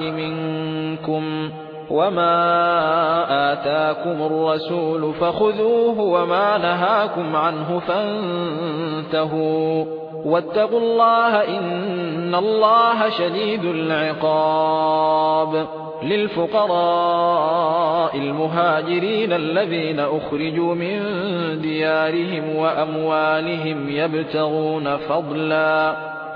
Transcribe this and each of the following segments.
منكم وما آتاكم الرسول فخذوه وما نهاكم عنه فانتهوا واتقوا الله إن الله شديد العقاب للفقراء المهاجرين الذين أخرجوا من ديارهم وأموالهم يبتغون فضلا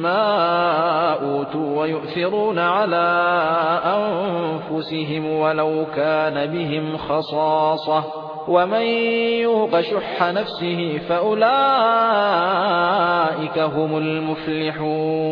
مما أوتوا ويؤثرون على أنفسهم ولو كان بهم خصاصة ومن يوق شح نفسه فأولئك هم المفلحون